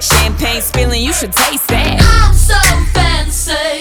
Champagne spilling, you should taste that. I'm so fancy.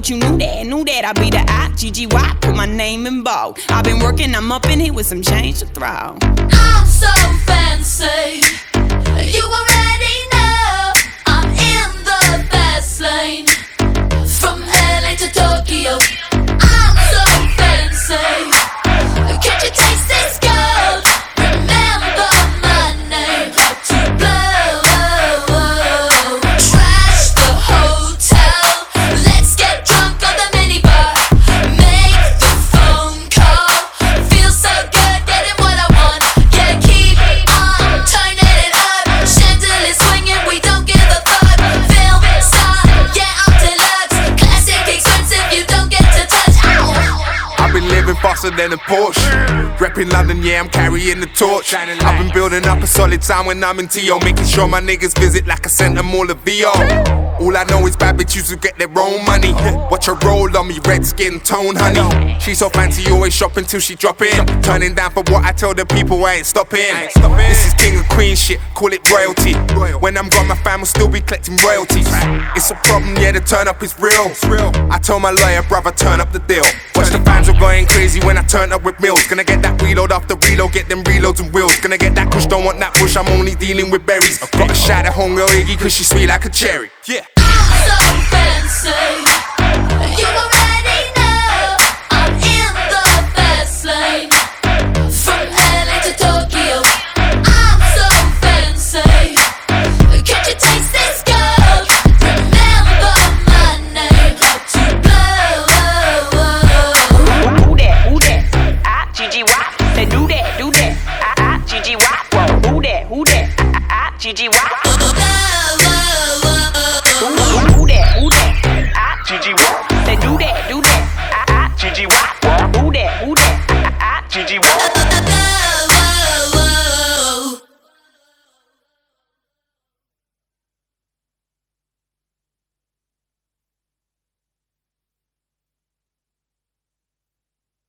Thought you knew that, knew that. I'd be the I, G-G-Y. Put my name in bold. I've been working, I'm up in here with some change to throw. I'm so fancy. You already know I'm in the fast lane. From LA to Tokyo. Faster than a Porsche. Reppin' London, yeah, I'm carrying the torch. I've been building up a solid time when I'm in TO, making sure my niggas visit like I sent them all a VO. All I know is bad bitches who get their own money. Watch her roll on me, red skin tone, honey. She so fancy, always shopping till she drop in. Turning down for what I tell the people, I ain't stopping. This is king and queen shit, call it royalty. When I'm gone, my fam will still be collecting royalties. It's a problem, yeah, the turn up is real. I told my lawyer, brother, turn up the deal. Going crazy when I turn up with mills. Gonna get that reload after reload, get them reloads and wheels. Gonna get that push, don't want that push, I'm only dealing with berries. I've got a shot at homegirl Iggy, cause she sweet like a cherry. Yeah. G Y. Do that, do that, Ah, I G G Y. Say do that, do that, I I G G Y. Do that, do that, I I G G Y.